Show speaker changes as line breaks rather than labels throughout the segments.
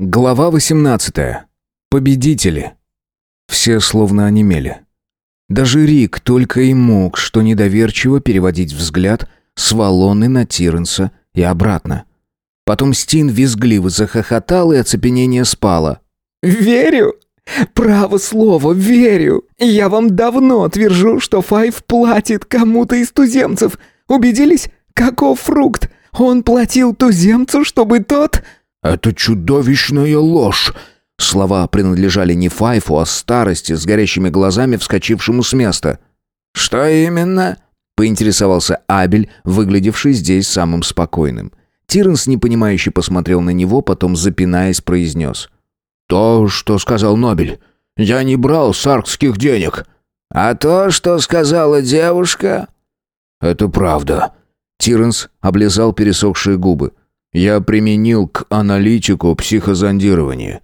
Глава 18. Победители. Все словно онемели. Даже Рик только и мог, что недоверчиво переводить взгляд с Валоны на Тиренса и обратно. Потом Стин визгливо захохотал, и оцепенение спало.
«Верю! Право слово, верю! Я вам давно твержу, что Файв платит кому-то из туземцев. Убедились? Каков фрукт? Он платил туземцу, чтобы тот...»
«Это чудовищная ложь!» Слова принадлежали не Файфу, а старости с горящими глазами, вскочившему с места.
«Что именно?» — поинтересовался Абель, выглядевший здесь самым спокойным.
Тиренс непонимающе посмотрел на него, потом, запинаясь, произнес.
«То, что сказал Нобель. Я не брал саркских денег».
«А то, что сказала девушка?»
«Это правда».
Тиренс облизал пересохшие губы.
«Я применил к аналитику психозондирование.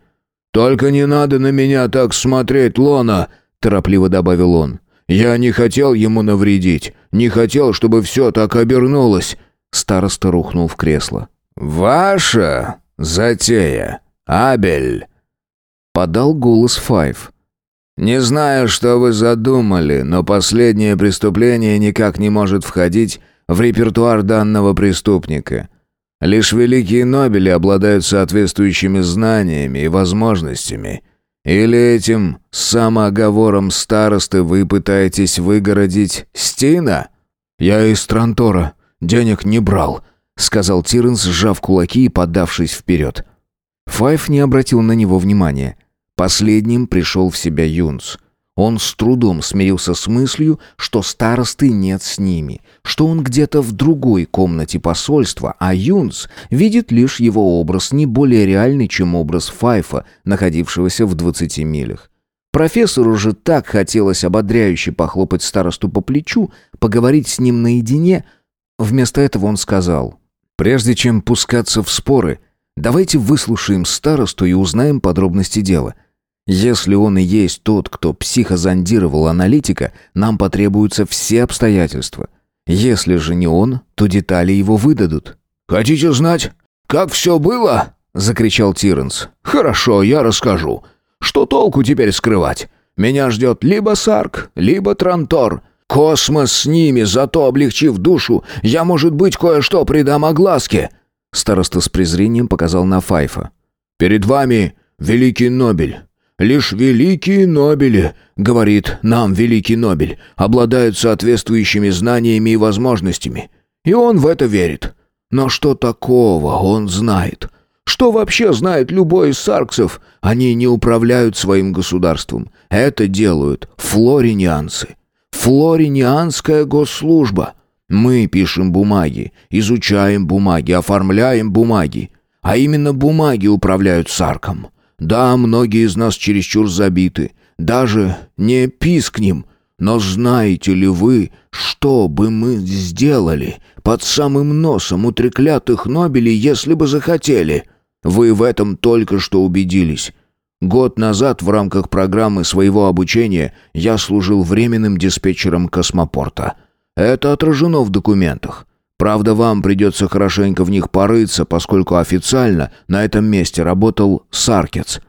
Только не надо на меня так смотреть, Лона», — торопливо добавил он. «Я не хотел ему навредить, не хотел, чтобы все так обернулось.
Староста рухнул в кресло.
«Ваша затея, Абель!»
Подал голос Файв.
«Не знаю, что вы задумали, но последнее преступление никак не может входить в репертуар данного преступника. Лишь великие Нобели обладают соответствующими знаниями и возможностями. Или этим самооговором старосты вы пытаетесь выгородить Стина?»
«Я из Трантора», «Денег не брал», — сказал Тиренс, сжав кулаки и подавшись вперед. Файф не обратил на него внимания. Последним пришел в себя Юнс. Он с трудом смирился с мыслью, что старосты нет с ними, что он где-то в другой комнате посольства, а Юнс видит лишь его образ, не более реальный, чем образ Файфа, находившегося в двадцати милях. Профессору же так хотелось ободряюще похлопать старосту по плечу, поговорить с ним наедине, Вместо этого он сказал, «Прежде чем пускаться в споры, давайте выслушаем старосту и узнаем подробности дела. Если он и есть тот, кто психозондировал аналитика, нам потребуются все обстоятельства. Если же не он, то детали его выдадут».
«Хотите знать, как все было?» — закричал Тиренс. «Хорошо, я расскажу. Что толку теперь скрывать? Меня ждет либо Сарк, либо Трантор». Космос с ними, зато облегчив душу, я, может быть, кое-что придам огласке».
Староста с презрением показал на Файфа.
«Перед вами Великий Нобель. Лишь Великие Нобели, говорит нам Великий Нобель, обладают соответствующими знаниями и возможностями. И он в это верит. Но что такого он знает? Что вообще знает любой из сарксов? Они не управляют своим государством. Это делают флоринианцы. Флоринианская госслужба. Мы пишем бумаги, изучаем бумаги, оформляем бумаги. А именно бумаги управляют Сарком. Да, многие из нас чересчур забиты. Даже не пискнем. Но знаете ли вы, что бы мы сделали под самым носом у треклятых Нобелей, если бы захотели? Вы в этом только что убедились. Год назад в рамках программы своего обучения я служил временным диспетчером космопорта. Это отражено в документах. Правда, вам придется хорошенько в них порыться, поскольку официально на этом месте работал Саркец.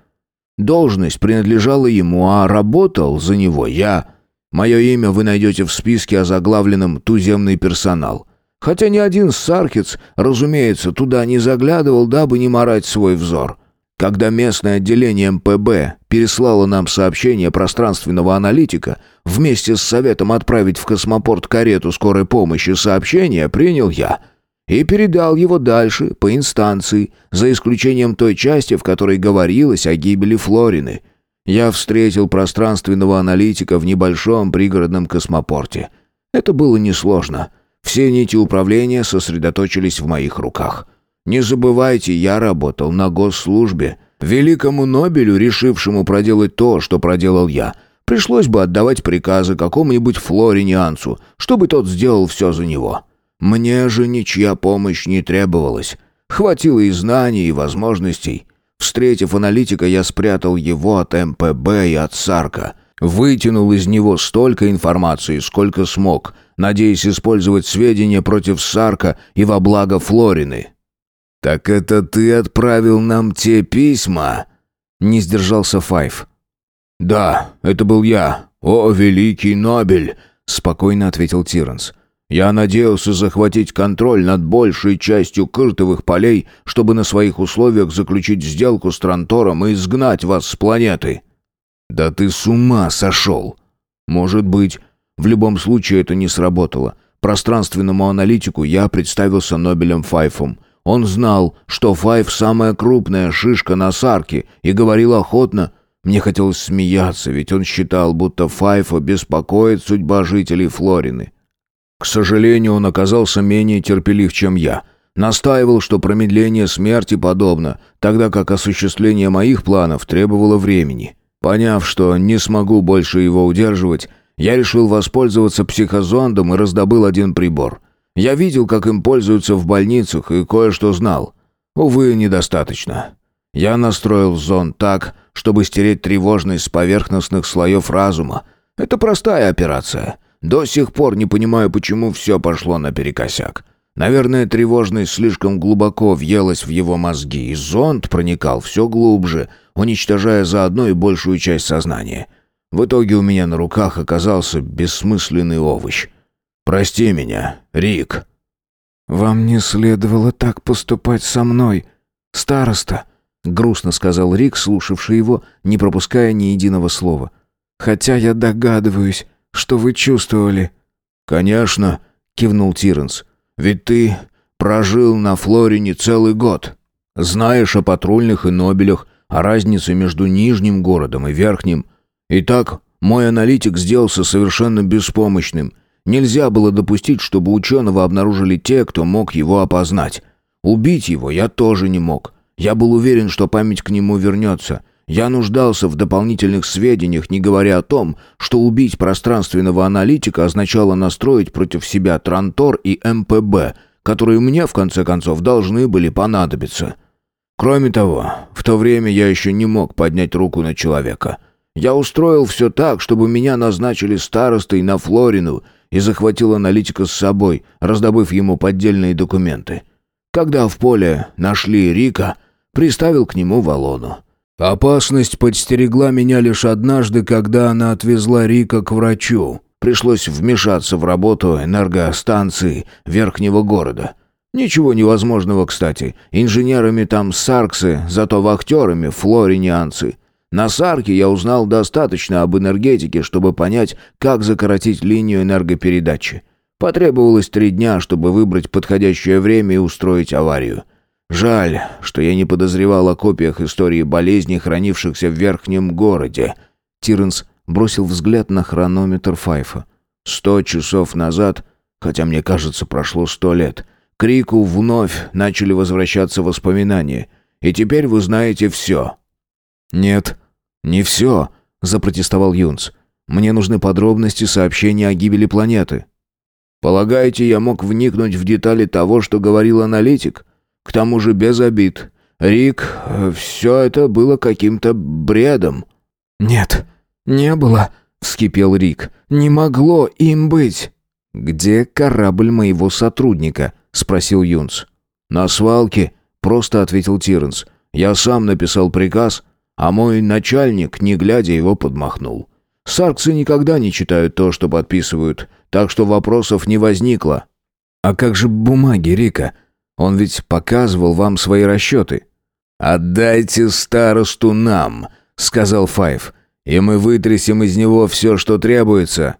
Должность принадлежала ему, а работал за него я. Мое имя вы найдете в списке, озаглавленном «Туземный персонал». Хотя ни один Саркец, разумеется, туда не заглядывал, дабы не морать свой взор. Когда местное отделение МПБ переслало нам сообщение пространственного аналитика, вместе с советом отправить в космопорт карету скорой помощи сообщение принял я и передал его дальше по инстанции, за исключением той части, в которой говорилось о гибели Флорины. Я встретил пространственного аналитика в небольшом пригородном космопорте. Это было несложно. Все нити управления сосредоточились в моих руках. Не забывайте, я работал на госслужбе. Великому Нобелю, решившему проделать то, что проделал я, пришлось бы отдавать приказы какому-нибудь флоринианцу, чтобы тот сделал все за него. Мне же ничья помощь не требовалась. Хватило и знаний, и возможностей. Встретив аналитика, я спрятал его от МПБ и от Сарка. Вытянул из него столько информации, сколько смог, надеясь использовать сведения против Сарка и во благо Флорины. «Так это ты отправил нам те письма?»
Не сдержался Файв.
«Да, это был я. О, великий Нобель!» Спокойно ответил Тиранс. «Я надеялся захватить контроль над большей частью кыртовых полей, чтобы на своих условиях заключить сделку с Трантором и изгнать вас с планеты». «Да ты с ума сошел!» «Может быть. В любом случае это не сработало. Пространственному аналитику я представился Нобелем Файфом. Он знал, что Файф самая крупная шишка на Сарке, и говорил охотно. Мне хотелось смеяться, ведь он считал, будто Файфа беспокоит судьба жителей Флорины. К сожалению, он оказался менее терпелив, чем я. Настаивал, что промедление смерти подобно, тогда как осуществление моих планов требовало времени. Поняв, что не смогу больше его удерживать, я решил воспользоваться психозондом и раздобыл один прибор. Я видел, как им пользуются в больницах, и кое-что знал. Увы, недостаточно. Я настроил зонд так, чтобы стереть тревожность с поверхностных слоев разума. Это простая операция. До сих пор не понимаю, почему все пошло наперекосяк. Наверное, тревожность слишком глубоко въелась в его мозги, и зонд проникал все глубже, уничтожая заодно и большую часть сознания. В итоге у меня на руках оказался бессмысленный овощ. Прости меня, Рик».
«Вам не следовало так поступать со мной, староста», — грустно сказал Рик, слушавший его, не пропуская ни единого слова. «Хотя я догадываюсь, что вы чувствовали».
«Конечно», — кивнул Тиренс. «Ведь ты прожил на Флорине целый год. Знаешь о патрульных и Нобелях, о разнице между нижним городом и верхним. Итак, мой аналитик сделался совершенно беспомощным — Нельзя было допустить, чтобы ученого обнаружили те, кто мог его опознать. Убить его я тоже не мог. Я был уверен, что память к нему вернется. Я нуждался в дополнительных сведениях, не говоря о том, что убить пространственного аналитика означало настроить против себя Трантор и МПБ, которые мне, в конце концов, должны были понадобиться. Кроме того, в то время я еще не мог поднять руку на человека. Я устроил все так, чтобы меня назначили старостой на Флорину и захватил аналитика с собой, раздобыв ему поддельные документы. Когда в поле нашли Рика, приставил к нему Валону. Опасность подстерегла меня лишь однажды, когда она отвезла Рика к врачу. Пришлось вмешаться в работу энергостанции верхнего города. Ничего невозможного, кстати. Инженерами там сарксы, зато вахтерами флоринианцы. На Сарке я узнал достаточно об энергетике, чтобы понять, как закоротить линию энергопередачи. Потребовалось три дня, чтобы выбрать подходящее время и устроить аварию. Жаль, что я не подозревал о копиях истории болезней, хранившихся в верхнем городе. Тиренс бросил взгляд на хронометр Файфа. Сто часов назад, хотя мне кажется, прошло сто лет, к Рику вновь начали возвращаться воспоминания. И теперь вы знаете все.
«Нет», «Не все», — запротестовал Юнц. «Мне нужны подробности сообщения о гибели планеты».
«Полагаете, я мог вникнуть в детали того, что говорил аналитик? К тому же без обид. Рик, все это было каким-то бредом».
«Нет, не было», — вскипел Рик. «Не могло им быть».
«Где корабль моего сотрудника?» — спросил Юнц.
«На свалке», — просто ответил Тиренс. «Я сам написал приказ, а мой начальник, не глядя, его подмахнул. Сарксы никогда не читают то, что подписывают, так что вопросов не возникло.
«А как же бумаги, Рика? Он ведь показывал вам свои расчеты».
«Отдайте старосту нам», — сказал Файв, — «и мы вытрясем из него все, что требуется».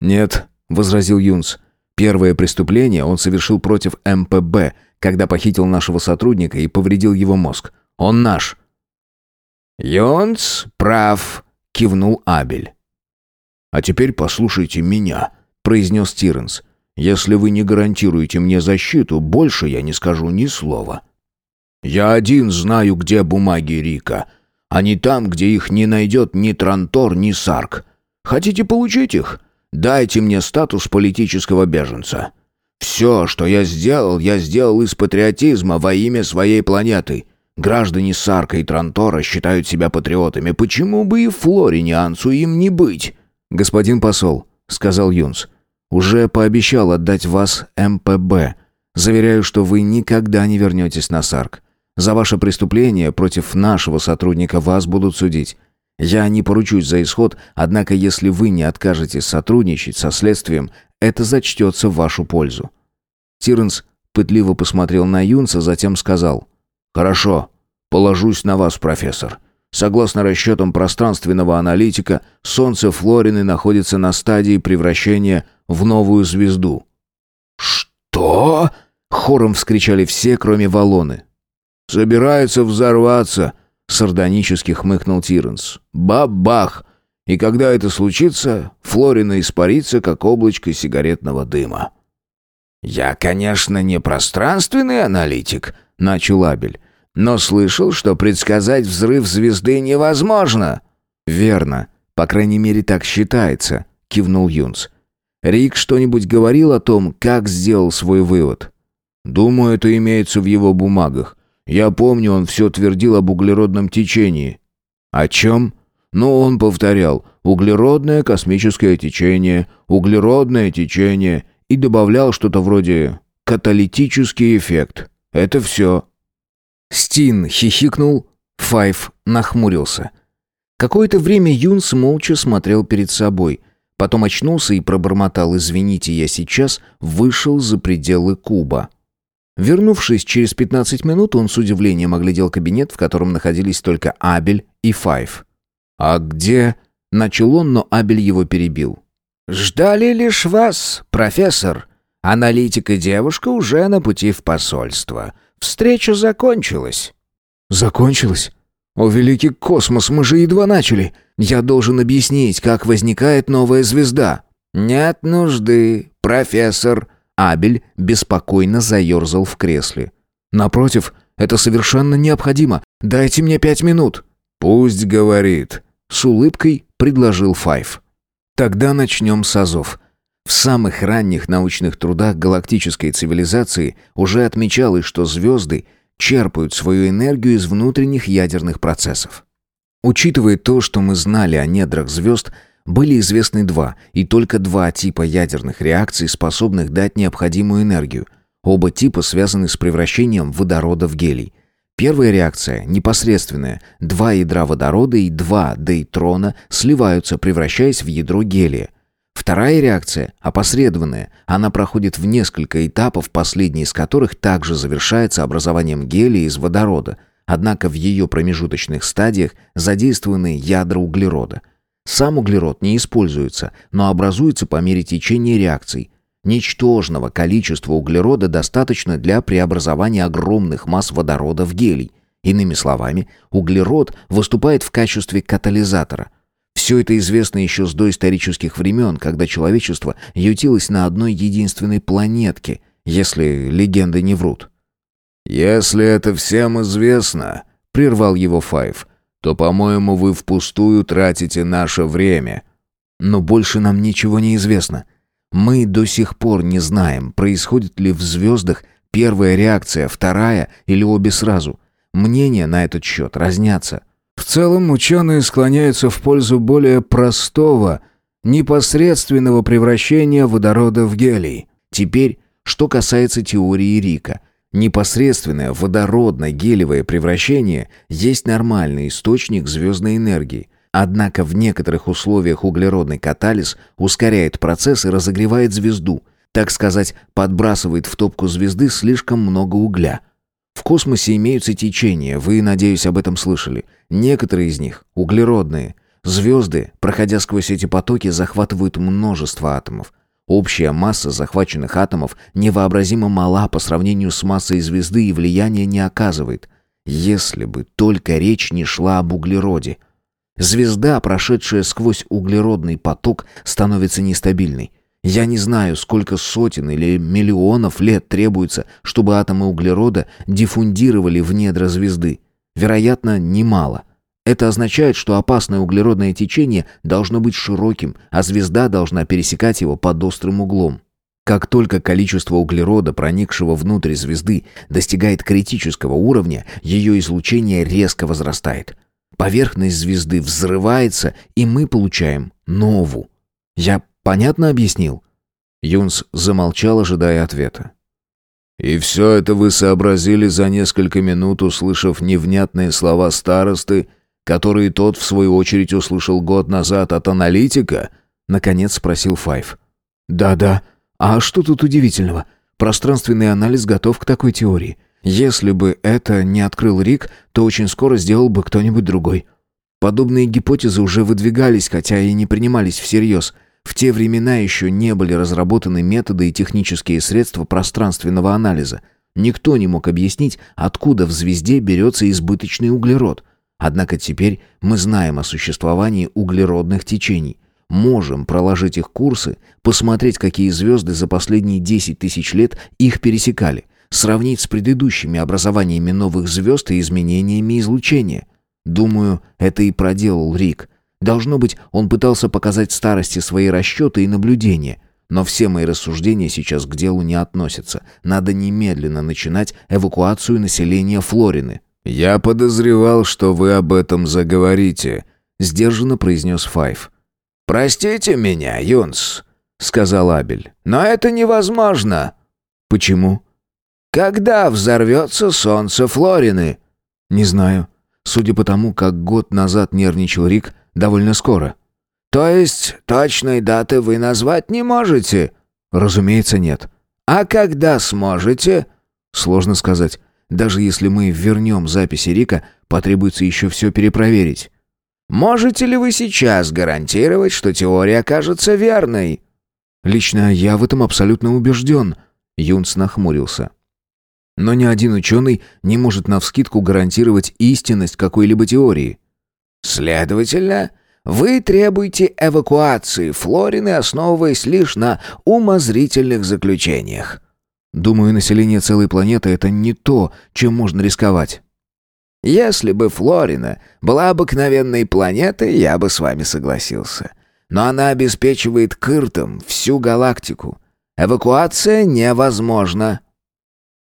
«Нет», — возразил Юнс, — «первое преступление он совершил против МПБ, когда похитил нашего сотрудника и повредил его мозг. Он наш».
«Йонс прав», — кивнул Абель.
«А теперь послушайте меня», — произнес Тиренс. «Если вы не гарантируете мне защиту, больше я не скажу ни слова».
«Я один знаю, где бумаги Рика. Они там, где их не найдет ни Трантор, ни Сарк. Хотите получить их? Дайте мне статус политического беженца. Все, что я сделал, я сделал из патриотизма во имя своей планеты. Граждане Сарка и Трантора считают себя патриотами. Почему бы и Флоринианцу им не быть?»
«Господин посол», — сказал Юнс, — «уже пообещал отдать вас МПБ. Заверяю, что вы никогда не вернетесь на Сарк. За ваше преступление против нашего сотрудника вас будут судить. Я не поручусь за исход, однако если вы не откажетесь сотрудничать со следствием, это зачтется в вашу пользу». Тиренс пытливо посмотрел на Юнса, затем сказал «Хорошо, положусь на вас, профессор. Согласно расчетам пространственного аналитика, Солнце Флорины находится на стадии превращения в новую звезду».
«Что?»
— хором вскричали все, кроме Валоны.
«Собирается взорваться», — сардонически хмыкнул Тиренс. «Бабах! И когда это случится, Флорина испарится, как облачко сигаретного дыма». «Я, конечно, не пространственный аналитик», — начал Абель, «но слышал, что предсказать взрыв звезды невозможно».
«Верно. По крайней мере, так считается», — кивнул Юнс. «Рик что-нибудь говорил о том, как сделал свой вывод?»
«Думаю, это имеется в его бумагах. Я помню, он все твердил об углеродном течении».
«О чем?»
«Ну, он повторял. Углеродное космическое течение, углеродное течение» и добавлял что-то вроде «каталитический эффект». Это все.
Стин хихикнул, Файв нахмурился. Какое-то время Юнс молча смотрел перед собой, потом очнулся и пробормотал «Извините, я сейчас вышел за пределы куба». Вернувшись через 15 минут, он с удивлением оглядел кабинет, в котором находились только Абель и Файв. «А где...» — начал он, но Абель его перебил.
«Ждали лишь вас, профессор. Аналитика девушка уже на пути в посольство. Встреча закончилась».
«Закончилась? О, великий космос, мы же едва начали. Я должен объяснить, как возникает новая звезда».
«Нет нужды, профессор»,
Абель беспокойно заерзал в кресле. «Напротив, это совершенно необходимо. Дайте мне пять минут».
«Пусть говорит», —
с улыбкой предложил Файв. «Тогда начнем с азов». В самых ранних научных трудах галактической цивилизации уже отмечалось, что звезды черпают свою энергию из внутренних ядерных процессов. Учитывая то, что мы знали о недрах звезд, были известны два, и только два типа ядерных реакций, способных дать необходимую энергию. Оба типа связаны с превращением водорода в гелий. Первая реакция, непосредственная, два ядра водорода и два дейтрона сливаются, превращаясь в ядро гелия. Вторая реакция, опосредованная, она проходит в несколько этапов, последний из которых также завершается образованием гелия из водорода, однако в ее промежуточных стадиях задействованы ядра углерода – сам углерод не используется, но образуется по мере течения реакций. Ничтожного количества углерода достаточно для преобразования огромных масс водорода в гелий. Иными словами, углерод выступает в качестве катализатора. Все это известно еще с доисторических времен, когда человечество ютилось на одной единственной планетке, если легенды не врут.
«Если это всем известно», — прервал его Файв, то, по-моему, вы впустую тратите наше время.
Но больше нам ничего не известно. Мы до сих пор не знаем, происходит ли в звездах первая реакция, вторая или обе сразу. Мнения на этот счет разнятся.
В целом ученые склоняются в пользу более простого, непосредственного превращения водорода в гелий.
Теперь, что касается теории Рика – Непосредственное водородно-гелевое превращение есть нормальный источник звездной энергии. Однако в некоторых условиях углеродный катализ ускоряет процесс и разогревает звезду, так сказать, подбрасывает в топку звезды слишком много угля. В космосе имеются течения, вы, надеюсь, об этом слышали. Некоторые из них углеродные. Звезды, проходя сквозь эти потоки, захватывают множество атомов. Общая масса захваченных атомов невообразимо мала по сравнению с массой звезды и влияния не оказывает. Если бы только речь не шла об углероде. Звезда, прошедшая сквозь углеродный поток, становится нестабильной. Я не знаю, сколько сотен или миллионов лет требуется, чтобы атомы углерода диффундировали в недра звезды. Вероятно, немало. Это означает, что опасное углеродное течение должно быть широким, а звезда должна пересекать его под острым углом. Как только количество углерода, проникшего внутрь звезды, достигает критического уровня, ее излучение резко возрастает. Поверхность звезды взрывается, и мы получаем нову. Я понятно объяснил? Юнс замолчал, ожидая ответа.
«И все это вы сообразили за несколько минут, услышав невнятные слова старосты, которые тот, в свою очередь, услышал год назад от аналитика?» — наконец спросил Файв.
«Да-да. А что тут удивительного? Пространственный анализ готов к такой теории. Если бы это не открыл Рик, то очень скоро сделал бы кто-нибудь другой. Подобные гипотезы уже выдвигались, хотя и не принимались всерьез. В те времена еще не были разработаны методы и технические средства пространственного анализа. Никто не мог объяснить, откуда в звезде берется избыточный углерод. Однако теперь мы знаем о существовании углеродных течений. Можем проложить их курсы, посмотреть, какие звезды за последние 10 тысяч лет их пересекали, сравнить с предыдущими образованиями новых звезд и изменениями излучения. Думаю, это и проделал Рик. Должно быть, он пытался показать старости свои расчеты и наблюдения. Но все мои рассуждения сейчас к делу не относятся. Надо немедленно начинать эвакуацию населения Флорины.
«Я подозревал, что вы об этом заговорите», — сдержанно произнес Файв.
«Простите меня, Юнс», — сказал Абель, — «но это невозможно».
«Почему?»
«Когда взорвется солнце Флорины?»
«Не знаю. Судя по тому, как год назад нервничал Рик, довольно скоро».
«То есть точной даты вы назвать не можете?»
«Разумеется, нет».
«А когда сможете?»
«Сложно сказать. Даже если мы вернем записи Рика, потребуется еще все перепроверить».
«Можете ли вы сейчас гарантировать, что теория окажется верной?»
«Лично я в этом абсолютно убежден», — Юнс нахмурился. «Но ни один ученый не может навскидку гарантировать истинность какой-либо теории».
«Следовательно, вы требуете эвакуации Флорины, основываясь лишь на умозрительных заключениях».
Думаю, население целой планеты — это не то, чем можно рисковать.
Если бы Флорина была обыкновенной планетой, я бы с вами согласился. Но она обеспечивает Кыртом всю галактику. Эвакуация невозможна.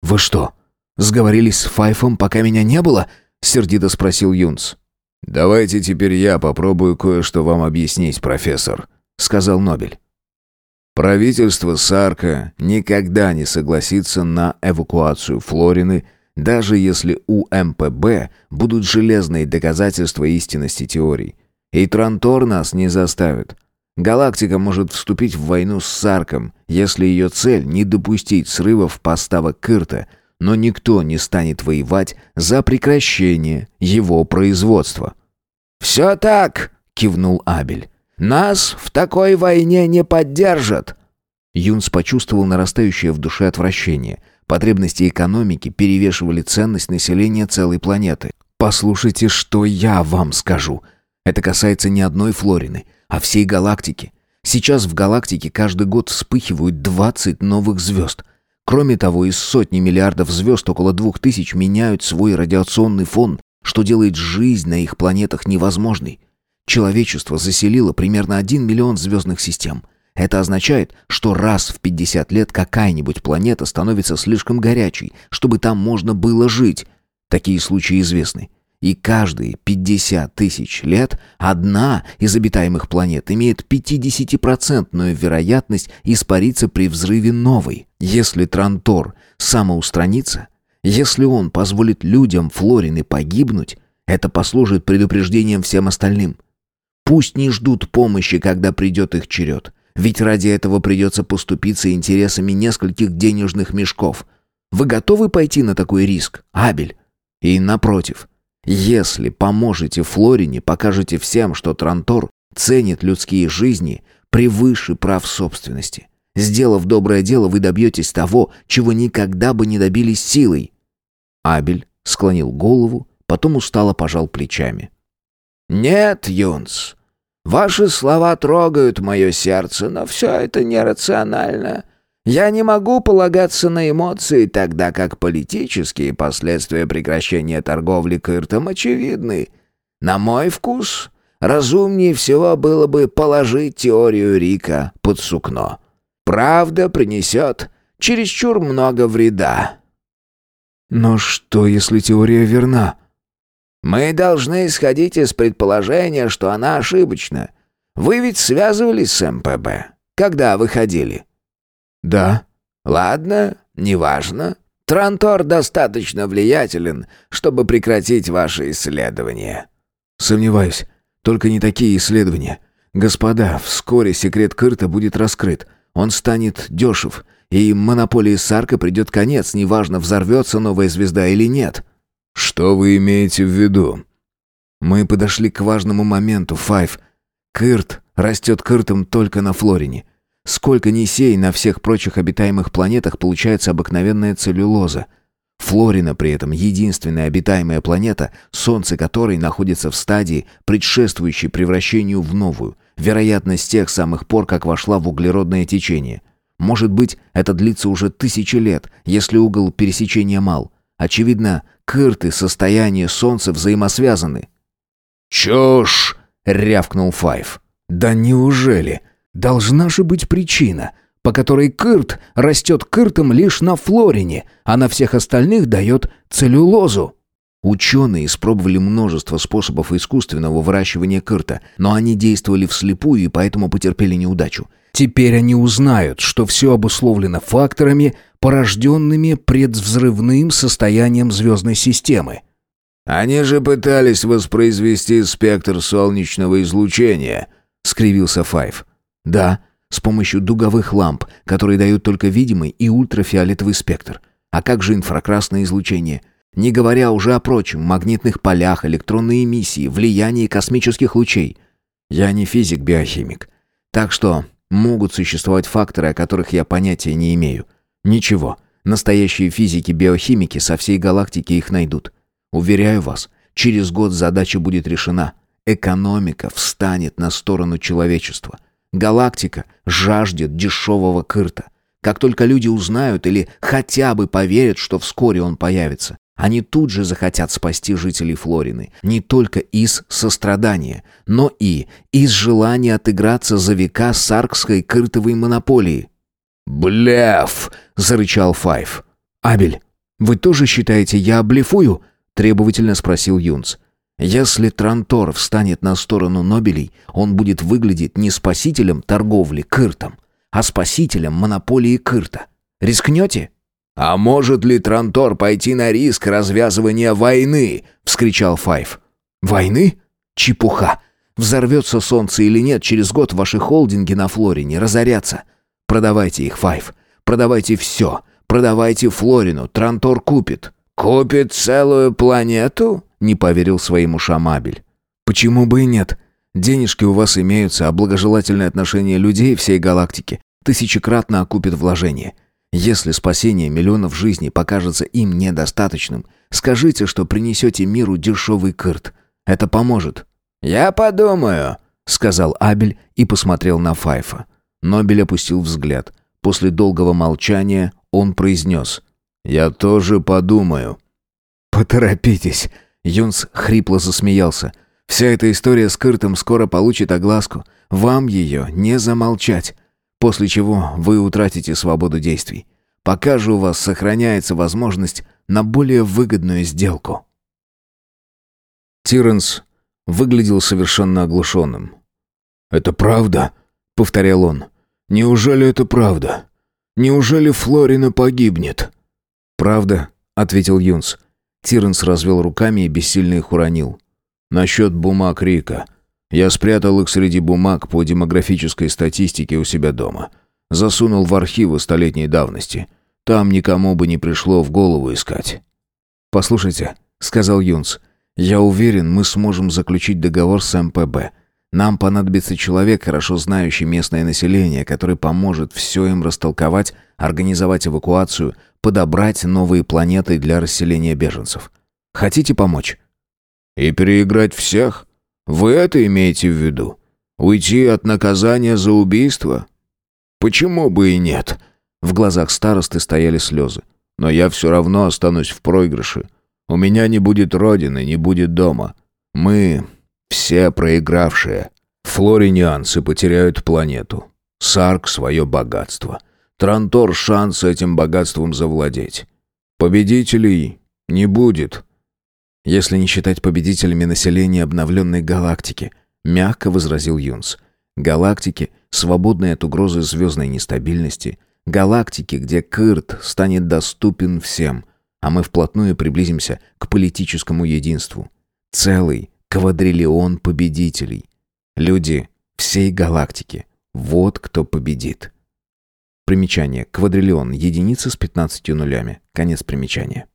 «Вы что, сговорились с Файфом, пока меня не было?» — сердито спросил Юнс.
«Давайте теперь я попробую кое-что вам объяснить, профессор», — сказал Нобель. Правительство Сарка никогда не согласится на эвакуацию Флорины, даже если у МПБ будут железные доказательства истинности теорий. И Трантор нас не заставит. Галактика может вступить в войну с Сарком, если ее цель не допустить срывов поставок Кырта, но никто не станет воевать за прекращение его производства.
«Все так», — кивнул Абель. Нас в такой войне не поддержат!»
Юнс почувствовал нарастающее в душе отвращение. Потребности экономики перевешивали ценность населения целой планеты. «Послушайте, что я вам скажу. Это касается не одной Флорины, а всей галактики. Сейчас в галактике каждый год вспыхивают 20 новых звезд. Кроме того, из сотни миллиардов звезд около двух тысяч меняют свой радиационный фон, что делает жизнь на их планетах невозможной. Человечество заселило примерно 1 миллион звездных систем. Это означает, что раз в 50 лет какая-нибудь планета становится слишком горячей, чтобы там можно было жить. Такие случаи известны. И каждые 50 тысяч лет одна из обитаемых планет имеет 50% вероятность испариться при взрыве новой. Если Трантор самоустранится, если он позволит людям Флорины погибнуть, это послужит предупреждением всем остальным – Пусть не ждут помощи, когда придет их черед. Ведь ради этого придется поступиться интересами нескольких денежных мешков. Вы готовы пойти на такой риск, Абель? И напротив, если поможете Флорине, покажете всем, что Трантор ценит людские жизни превыше прав собственности. Сделав доброе дело, вы добьетесь того, чего никогда бы не добились силой. Абель склонил голову, потом устало пожал плечами.
«Нет, Юнс, ваши слова трогают мое сердце, но все это нерационально. Я не могу полагаться на эмоции, тогда как политические последствия прекращения торговли Кыртом очевидны. На мой вкус, разумнее всего было бы положить теорию Рика под сукно. Правда принесет чересчур много вреда».
«Но что, если теория верна?»
Мы должны исходить из предположения, что она ошибочна. Вы ведь связывались с МПБ, когда выходили?»
«Да».
«Ладно, неважно. Трантор достаточно влиятелен, чтобы прекратить ваши исследования».
«Сомневаюсь. Только не такие исследования. Господа, вскоре секрет Кырта будет раскрыт. Он станет дешев, и монополии Сарка придет конец, неважно, взорвется новая звезда или нет».
«Что вы имеете в виду?»
«Мы подошли к важному моменту, Файв. Кырт растет Кыртом только на Флорине. Сколько ни сей, на всех прочих обитаемых планетах получается обыкновенная целлюлоза. Флорина при этом единственная обитаемая планета, Солнце которой находится в стадии, предшествующей превращению в новую, вероятно, с тех самых пор, как вошла в углеродное течение. Может быть, это длится уже тысячи лет, если угол пересечения мал. Очевидно, Кырт и состояние Солнца взаимосвязаны.
«Чушь!»
— рявкнул Файв. «Да неужели? Должна же быть причина, по которой Кырт растет Кыртом лишь на Флорине, а на всех остальных дает целлюлозу». Ученые испробовали множество способов искусственного выращивания кырта, но они действовали вслепую и поэтому потерпели неудачу. Теперь они узнают, что все обусловлено факторами, порожденными предвзрывным состоянием звездной системы.
«Они же пытались воспроизвести спектр солнечного излучения», — скривился Файв.
«Да, с помощью дуговых ламп, которые дают только видимый и ультрафиолетовый спектр. А как же инфракрасное излучение? Не говоря уже о прочем, магнитных полях, электронной эмиссии, влиянии космических лучей. Я не физик-биохимик. Так что могут существовать факторы, о которых я понятия не имею. Ничего, настоящие физики-биохимики со всей галактики их найдут. Уверяю вас, через год задача будет решена. Экономика встанет на сторону человечества. Галактика жаждет дешевого кырта. Как только люди узнают или хотя бы поверят, что вскоре он появится, они тут же захотят спасти жителей Флорины, не только из сострадания, но и из желания отыграться за века саркской кыртовой монополии.
«Блеф!» — зарычал Файв.
«Абель, вы тоже считаете, я блефую?» — требовательно спросил Юнц. «Если Трантор встанет на сторону Нобелей, он будет выглядеть не спасителем торговли Кыртом, а спасителем монополии Кырта. Рискнете?»
«А может ли Трантор пойти на риск развязывания войны?» — вскричал Файв.
«Войны? Чепуха! Взорвется солнце или нет, через год ваши холдинги на Флорине разорятся. Продавайте их, Файв. Продавайте все. Продавайте Флорину. Трантор купит».
«Купит целую планету?» — не поверил своим ушам Абель.
«Почему бы и нет? Денежки у вас имеются, а благожелательное отношение людей всей галактики тысячекратно окупит вложение. Если спасение миллионов жизней покажется им недостаточным, скажите, что принесете миру дешевый кырт. Это поможет».
«Я подумаю», —
сказал Абель и посмотрел на Файфа. Нобель опустил взгляд. После долгого молчания он произнес
«Я тоже подумаю».
«Поторопитесь!» Юнс хрипло засмеялся. «Вся эта история с Кыртом скоро получит огласку. Вам ее не замолчать. После чего вы утратите свободу действий. Пока же у вас сохраняется возможность на более выгодную сделку». Тиренс выглядел совершенно оглушенным.
«Это правда?» — повторял он. «Неужели это правда? Неужели Флорина погибнет?»
«Правда», — ответил Юнс. Тиренс развел руками и бессильно их уронил.
«Насчет бумаг Рика. Я спрятал их среди бумаг по демографической статистике у себя дома. Засунул в архивы столетней давности. Там никому бы не пришло в голову искать».
«Послушайте», — сказал Юнс, — «я уверен, мы сможем заключить договор с МПБ. Нам понадобится человек, хорошо знающий местное население, который поможет все им растолковать, организовать эвакуацию, подобрать новые планеты для расселения беженцев. Хотите помочь?»
«И переиграть всех? Вы это имеете в виду? Уйти от наказания за убийство? Почему бы и нет?»
В глазах старосты стояли слезы.
«Но я все равно останусь в проигрыше. У меня не будет родины, не будет дома. Мы все проигравшие. Флоринианцы потеряют планету. Сарк — свое богатство. Трантор — шанс этим богатством завладеть. Победителей не будет.
Если не считать победителями населения обновленной галактики, мягко возразил Юнс. Галактики, свободные от угрозы звездной нестабильности, Галактики, где Кырт станет доступен всем, а мы вплотную приблизимся к политическому единству. Целый квадриллион победителей. Люди всей галактики. Вот кто победит. Примечание. Квадриллион. Единица с 15 нулями. Конец примечания.